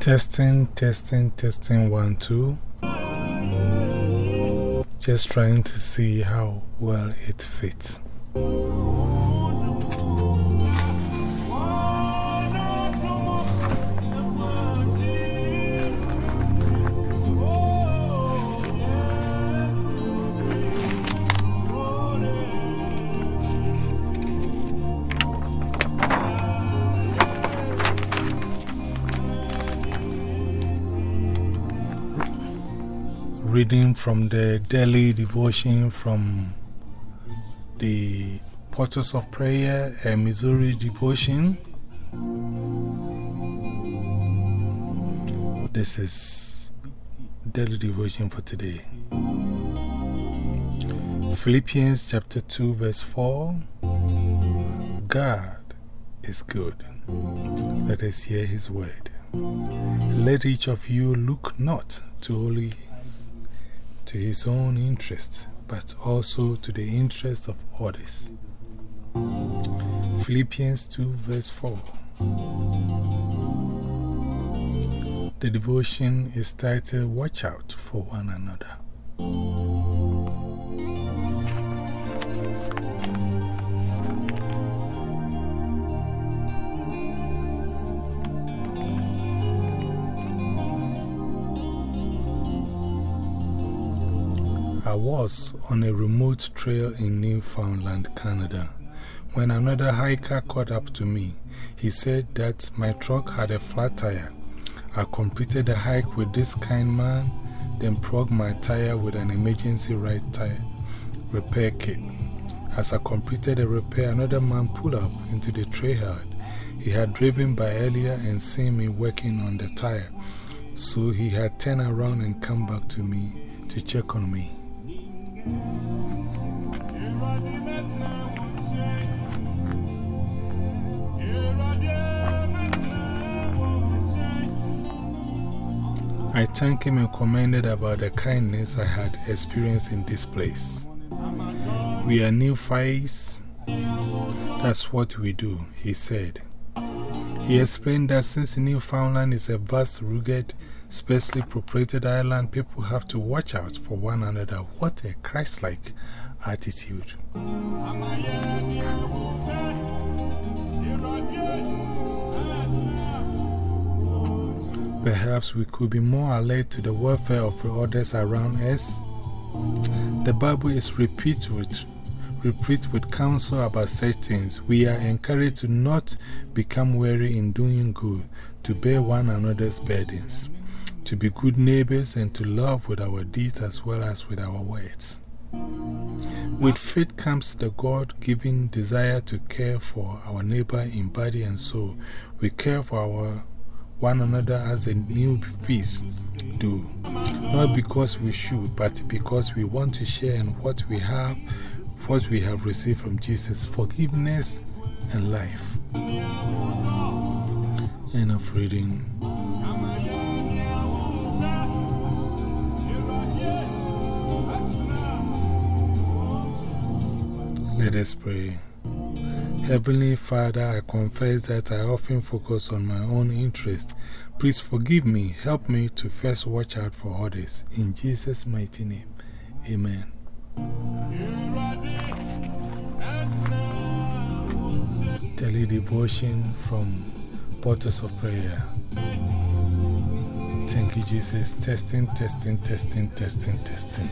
Testing, testing, testing, one, two. Just trying to see how well it fits. Reading from the daily devotion from the Portals of Prayer, a Missouri devotion. This is daily devotion for today. Philippians chapter 2, verse 4 God is good. Let us hear his word. Let each of you look not to only to his own interest, but also to the interest of others. Philippians 2, verse 4. The devotion is titled Watch Out for One Another. I was on a remote trail in Newfoundland, Canada, when another hiker caught up to me. He said that my truck had a flat tire. I completed the hike with this kind man, then plugged my tire with an emergency right tire repair kit. As I completed the repair, another man pulled up into the trailhead. He had driven by earlier and seen me working on the tire, so he had turned around and come back to me to check on me. I thanked him and commended about the kindness I had experienced in this place. We are Newfies. That's what we do, he said. He explained that since Newfoundland is a vast, rugged, sparsely populated island, people have to watch out for one another. What a Christ like attitude. Perhaps we could be more alert to the welfare of others around us. The Bible is replete with, replete with counsel about such things. We are encouraged to not become weary in doing good, to bear one another's burdens, to be good neighbors, and to love with our deeds as well as with our words. With faith comes the God given desire to care for our neighbor in body and soul. We care for our one another as a Newfies do. Not because we should, but because we want to share in what we have, what we have received from Jesus forgiveness and life. End of reading. Let us pray. Heavenly Father, I confess that I often focus on my own interest. Please forgive me. Help me to first watch out for others. In Jesus' mighty name, Amen. Daily devotion from Portals of Prayer. Thank you, Jesus. Testing, testing, testing, testing, testing.